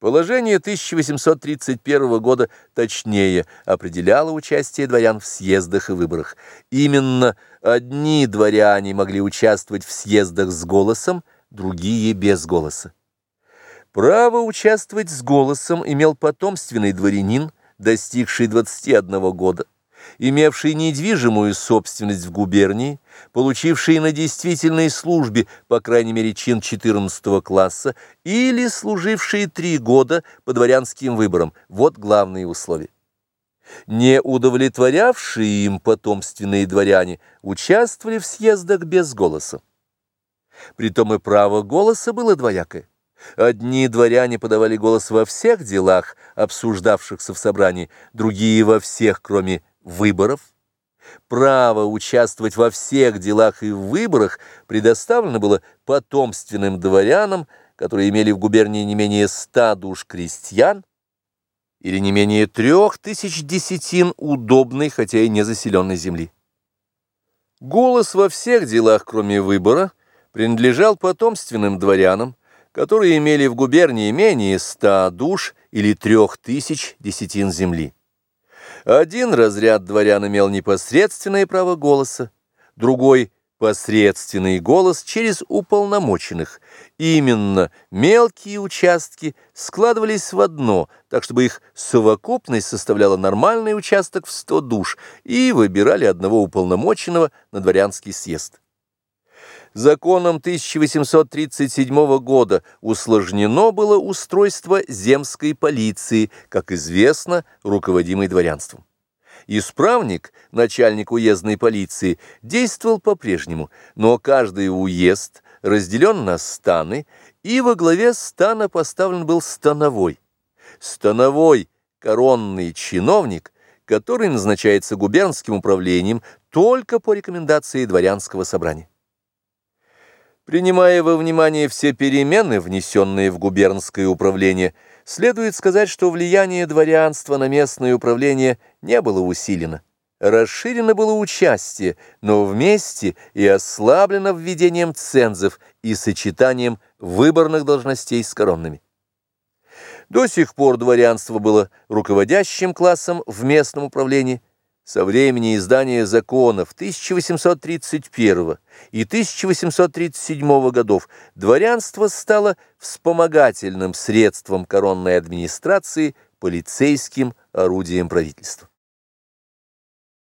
Положение 1831 года точнее определяло участие дворян в съездах и выборах. Именно одни дворяне могли участвовать в съездах с голосом, другие без голоса. Право участвовать с голосом имел потомственный дворянин, достигший 21 года имевший недвижимую собственность в губернии, получивший на действительной службе, по крайней мере, чин 14 класса, или служившие три года по дворянским выборам. Вот главные условия. Не удовлетворявшие им потомственные дворяне участвовали в съездах без голоса. Притом и право голоса было двоякое. Одни дворяне подавали голос во всех делах, обсуждавшихся в собрании, другие во всех, кроме выборов, право участвовать во всех делах и выборах предоставлено было потомственным дворянам, которые имели в губернии не менее ста душ крестьян или не менее трех тысяч десятин удобной, хотя и незаселенной земли. Голос во всех делах, кроме выбора, принадлежал потомственным дворянам, которые имели в губернии менее ста душ или трех тысяч десятин земли. Один разряд дворян имел непосредственное право голоса, другой – посредственный голос через уполномоченных. Именно мелкие участки складывались в одно, так чтобы их совокупность составляла нормальный участок в 100 душ, и выбирали одного уполномоченного на дворянский съезд. Законом 1837 года усложнено было устройство земской полиции, как известно, руководимой дворянством. Исправник, начальник уездной полиции, действовал по-прежнему, но каждый уезд разделен на станы, и во главе стана поставлен был становой. Становой коронный чиновник, который назначается губернским управлением только по рекомендации дворянского собрания. Принимая во внимание все перемены, внесенные в губернское управление, следует сказать, что влияние дворянства на местное управление не было усилено. Расширено было участие, но вместе и ослаблено введением цензов и сочетанием выборных должностей с коронными. До сих пор дворянство было руководящим классом в местном управлении, со времени издания законов 1831 и 1837 годов дворянство стало вспомогательным средством коронной администрации, полицейским орудием правительства.